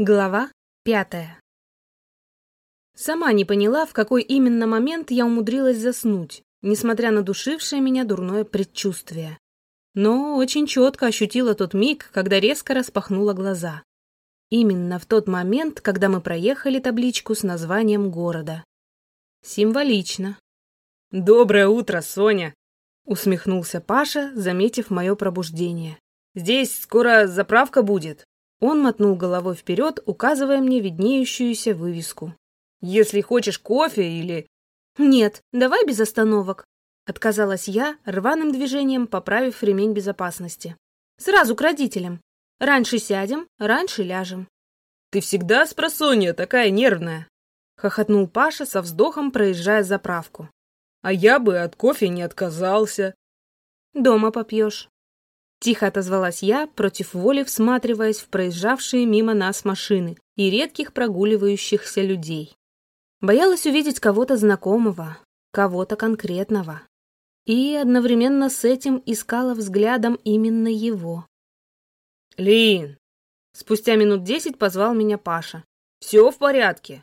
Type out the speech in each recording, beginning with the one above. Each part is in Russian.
Глава пятая Сама не поняла, в какой именно момент я умудрилась заснуть, несмотря на душившее меня дурное предчувствие. Но очень четко ощутила тот миг, когда резко распахнула глаза. Именно в тот момент, когда мы проехали табличку с названием города. Символично. «Доброе утро, Соня!» — усмехнулся Паша, заметив мое пробуждение. «Здесь скоро заправка будет». Он мотнул головой вперед, указывая мне виднеющуюся вывеску. «Если хочешь кофе или...» «Нет, давай без остановок», — отказалась я, рваным движением поправив ремень безопасности. «Сразу к родителям. Раньше сядем, раньше ляжем». «Ты всегда с просонья такая нервная», — хохотнул Паша со вздохом, проезжая заправку. «А я бы от кофе не отказался». «Дома попьешь». Тихо отозвалась я, против воли всматриваясь в проезжавшие мимо нас машины и редких прогуливающихся людей. Боялась увидеть кого-то знакомого, кого-то конкретного. И одновременно с этим искала взглядом именно его. «Лин!» Спустя минут десять позвал меня Паша. «Все в порядке?»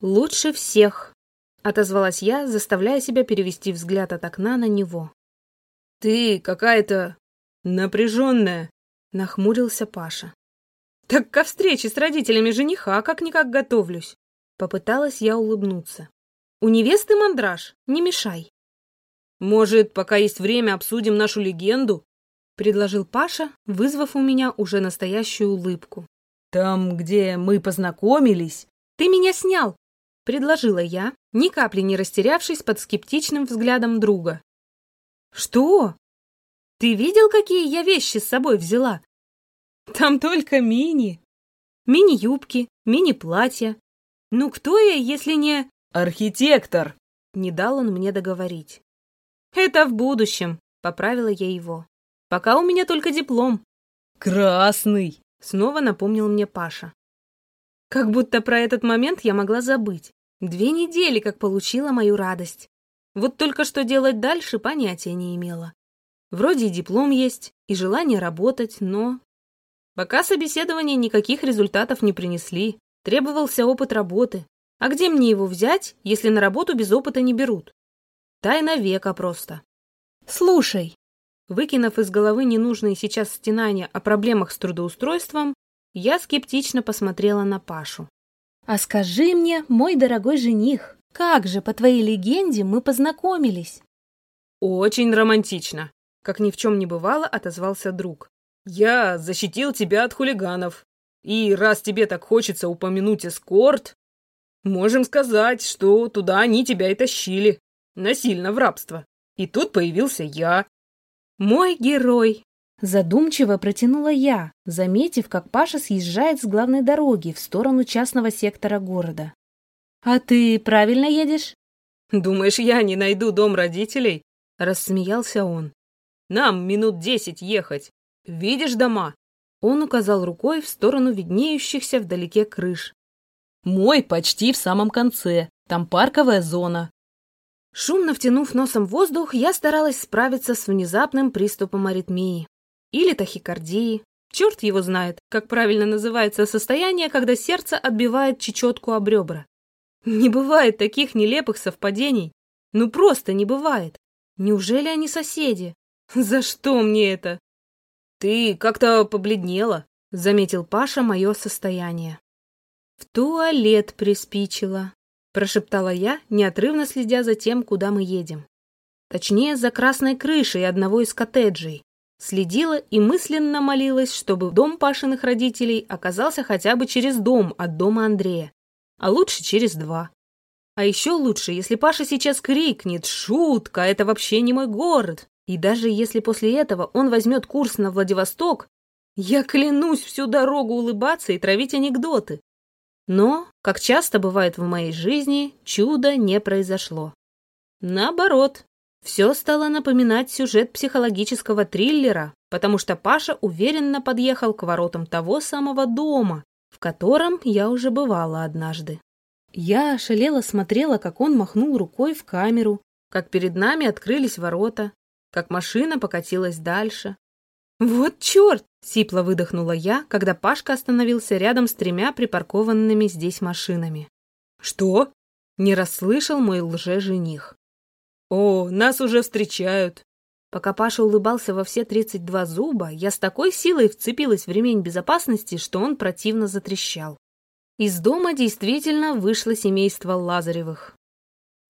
«Лучше всех», — отозвалась я, заставляя себя перевести взгляд от окна на него. «Ты какая-то «Напряженная», — нахмурился Паша. «Так ко встрече с родителями жениха как-никак готовлюсь». Попыталась я улыбнуться. «У невесты мандраж, не мешай». «Может, пока есть время, обсудим нашу легенду?» — предложил Паша, вызвав у меня уже настоящую улыбку. «Там, где мы познакомились...» «Ты меня снял!» — предложила я, ни капли не растерявшись под скептичным взглядом друга. «Что?» Ты видел, какие я вещи с собой взяла? Там только мини. Мини-юбки, мини-платья. Ну кто я, если не... Архитектор! Не дал он мне договорить. Это в будущем, поправила я его. Пока у меня только диплом. Красный! Снова напомнил мне Паша. Как будто про этот момент я могла забыть. Две недели, как получила мою радость. Вот только что делать дальше понятия не имела. Вроде и диплом есть, и желание работать, но... Пока собеседования никаких результатов не принесли. Требовался опыт работы. А где мне его взять, если на работу без опыта не берут? Тайна века просто. Слушай, выкинув из головы ненужные сейчас стенания о проблемах с трудоустройством, я скептично посмотрела на Пашу. «А скажи мне, мой дорогой жених, как же, по твоей легенде, мы познакомились?» «Очень романтично», как ни в чем не бывало, отозвался друг. «Я защитил тебя от хулиганов. И раз тебе так хочется упомянуть эскорт, можем сказать, что туда они тебя и тащили. Насильно в рабство. И тут появился я». «Мой герой!» Задумчиво протянула я, заметив, как Паша съезжает с главной дороги в сторону частного сектора города. «А ты правильно едешь?» «Думаешь, я не найду дом родителей?» — рассмеялся он. Нам минут десять ехать. Видишь дома?» Он указал рукой в сторону виднеющихся вдалеке крыш. «Мой почти в самом конце. Там парковая зона». Шумно втянув носом воздух, я старалась справиться с внезапным приступом аритмии. Или тахикардии. Черт его знает, как правильно называется состояние, когда сердце отбивает чечетку об ребра. Не бывает таких нелепых совпадений. Ну просто не бывает. Неужели они соседи? «За что мне это?» «Ты как-то побледнела», — заметил Паша мое состояние. «В туалет приспичило», — прошептала я, неотрывно следя за тем, куда мы едем. Точнее, за красной крышей одного из коттеджей. Следила и мысленно молилась, чтобы дом Пашиных родителей оказался хотя бы через дом от дома Андрея, а лучше через два. А еще лучше, если Паша сейчас крикнет «Шутка! Это вообще не мой город!» И даже если после этого он возьмет курс на Владивосток, я клянусь всю дорогу улыбаться и травить анекдоты. Но, как часто бывает в моей жизни, чудо не произошло. Наоборот, все стало напоминать сюжет психологического триллера, потому что Паша уверенно подъехал к воротам того самого дома, в котором я уже бывала однажды. Я ошалела смотрела, как он махнул рукой в камеру, как перед нами открылись ворота, как машина покатилась дальше. Вот черт! Сипло выдохнула я, когда Пашка остановился рядом с тремя припаркованными здесь машинами. «Что?» — не расслышал мой лже-жених. «О, нас уже встречают!» Пока Паша улыбался во все 32 зуба, я с такой силой вцепилась в ремень безопасности, что он противно затрещал. Из дома действительно вышло семейство Лазаревых.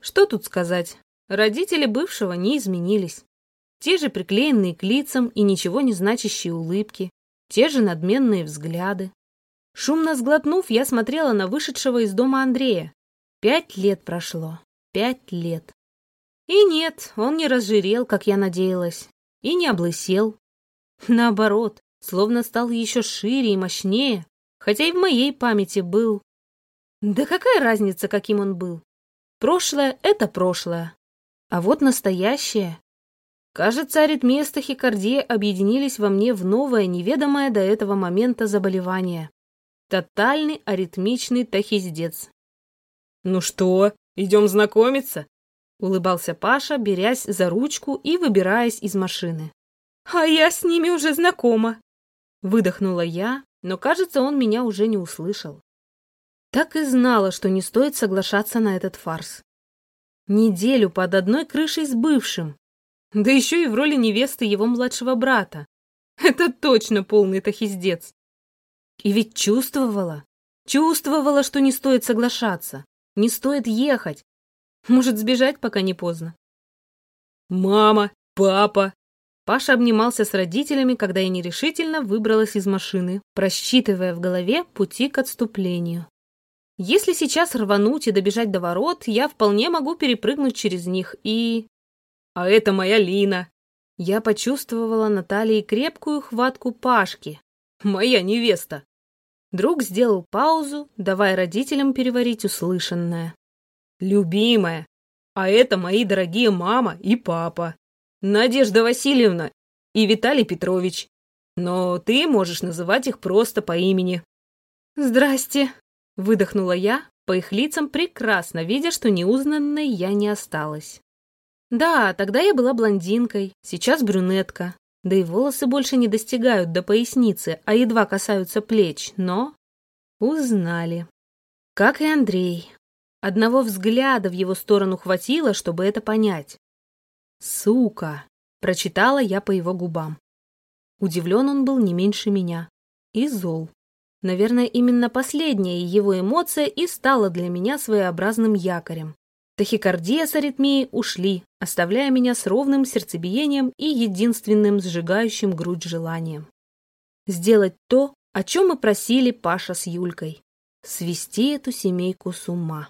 Что тут сказать? Родители бывшего не изменились. Те же приклеенные к лицам и ничего не значащие улыбки, те же надменные взгляды. Шумно сглотнув, я смотрела на вышедшего из дома Андрея. Пять лет прошло. Пять лет. И нет, он не разжирел, как я надеялась, и не облысел. Наоборот, словно стал еще шире и мощнее, хотя и в моей памяти был. Да какая разница, каким он был? Прошлое — это прошлое. А вот настоящее. Кажется, аритмия с тахикардией объединились во мне в новое, неведомое до этого момента заболевание. Тотальный аритмичный тахиздец. «Ну что, идем знакомиться?» Улыбался Паша, берясь за ручку и выбираясь из машины. «А я с ними уже знакома!» Выдохнула я, но, кажется, он меня уже не услышал. Так и знала, что не стоит соглашаться на этот фарс. Неделю под одной крышей с бывшим, да еще и в роли невесты его младшего брата. Это точно полный тахиздец. И ведь чувствовала, чувствовала, что не стоит соглашаться, не стоит ехать, может, сбежать, пока не поздно. «Мама! Папа!» Паша обнимался с родителями, когда я нерешительно выбралась из машины, просчитывая в голове пути к отступлению. Если сейчас рвануть и добежать до ворот, я вполне могу перепрыгнуть через них и... А это моя Лина. Я почувствовала на талии крепкую хватку Пашки. Моя невеста. Друг сделал паузу, давая родителям переварить услышанное. Любимая, а это мои дорогие мама и папа, Надежда Васильевна и Виталий Петрович. Но ты можешь называть их просто по имени. Здрасте, выдохнула я, по их лицам прекрасно видя, что неузнанной я не осталась. Да, тогда я была блондинкой, сейчас брюнетка. Да и волосы больше не достигают до поясницы, а едва касаются плеч, но... Узнали. Как и Андрей. Одного взгляда в его сторону хватило, чтобы это понять. «Сука!» — прочитала я по его губам. Удивлен он был не меньше меня. И зол. Наверное, именно последняя его эмоция и стала для меня своеобразным якорем. Тахикардия с аритмией ушли, оставляя меня с ровным сердцебиением и единственным сжигающим грудь желанием. Сделать то, о чем мы просили Паша с Юлькой. Свести эту семейку с ума.